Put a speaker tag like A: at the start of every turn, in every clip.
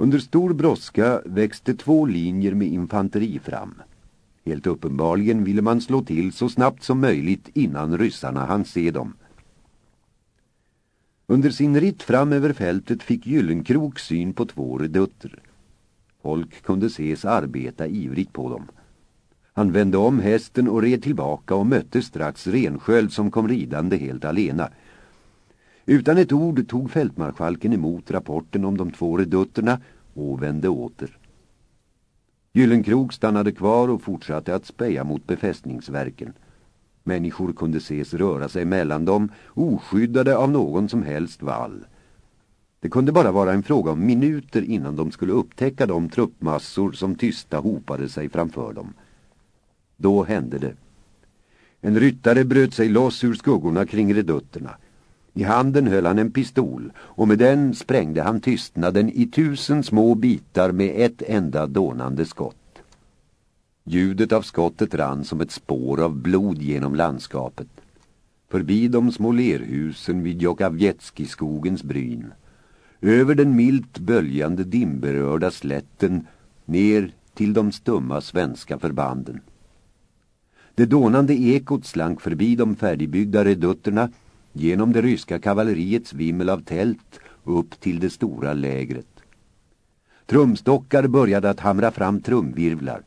A: Under stor brådska växte två linjer med infanteri fram. Helt uppenbarligen ville man slå till så snabbt som möjligt innan ryssarna hann se dem. Under sin ritt fram över fältet fick Gyllenkrok syn på två redutter. Folk kunde ses arbeta ivrigt på dem. Han vände om hästen och red tillbaka och mötte strax Rensköld som kom ridande helt alena. Utan ett ord tog fältmarskalken emot rapporten om de två redutterna och vände åter. Gyllenkrok stannade kvar och fortsatte att speja mot befästningsverken. Människor kunde ses röra sig mellan dem, oskyddade av någon som helst vall. Det kunde bara vara en fråga om minuter innan de skulle upptäcka de truppmassor som tysta hopade sig framför dem. Då hände det. En ryttare bröt sig loss ur skuggorna kring redutterna. I handen höll han en pistol och med den sprängde han tystnaden i tusen små bitar med ett enda dånande skott. Ljudet av skottet rann som ett spår av blod genom landskapet. Förbi de små lerhusen vid Jokavjetskiskogens bryn. Över den milt böljande dimberörda slätten ner till de stumma svenska förbanden. Det dånande ekot slank förbi de färdigbyggda redutterna genom det ryska kavalleriets vimmel av tält upp till det stora lägret. Trumstockar började att hamra fram trumvirvlar.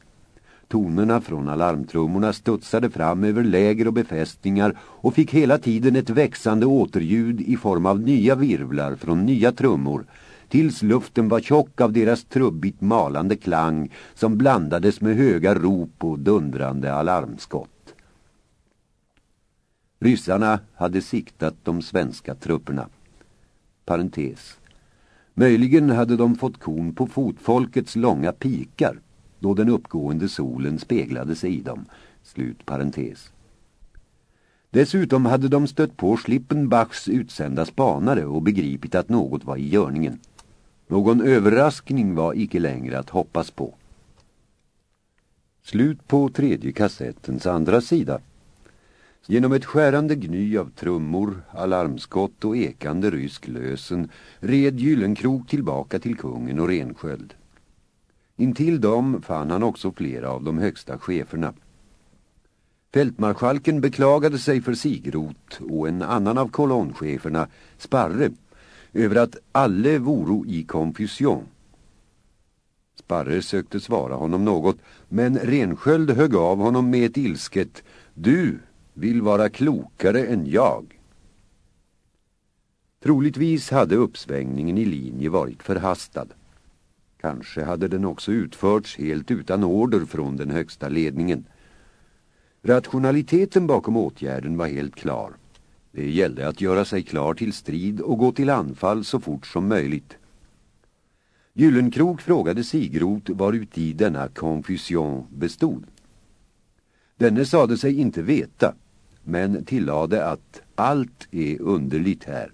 A: Tonerna från alarmtrummorna studsade fram över läger och befästningar och fick hela tiden ett växande återljud i form av nya virvlar från nya trummor tills luften var tjock av deras trubbigt malande klang som blandades med höga rop och dundrande alarmskott. Ryssarna hade siktat de svenska trupperna. Parentes. Möjligen hade de fått kon på fotfolkets långa pikar då den uppgående solen speglade sig i dem. Slut parentes. Dessutom hade de stött på Schlippenbachs utsända spanare och begripit att något var i görningen. Någon överraskning var icke längre att hoppas på. Slut på tredje kassettens andra sida. Genom ett skärande gny av trummor, alarmskott och ekande rysk lösen red Gyllenkrok tillbaka till kungen och Rensköld. Intill dem fann han också flera av de högsta cheferna. Fältmarskalken beklagade sig för Sigrot och en annan av kolonncheferna, Sparre, över att alle voro i konfusion. Sparre sökte svara honom något, men Rensköld högg av honom med ett ilsket Du vill vara klokare än jag. Troligtvis hade uppsvängningen i linje varit förhastad. Kanske hade den också utförts helt utan order från den högsta ledningen. Rationaliteten bakom åtgärden var helt klar. Det gällde att göra sig klar till strid och gå till anfall så fort som möjligt. Gyllenkrok frågade Sigrot varuti denna konfusion bestod. Denne sade sig inte veta, men tillade att allt är underligt här.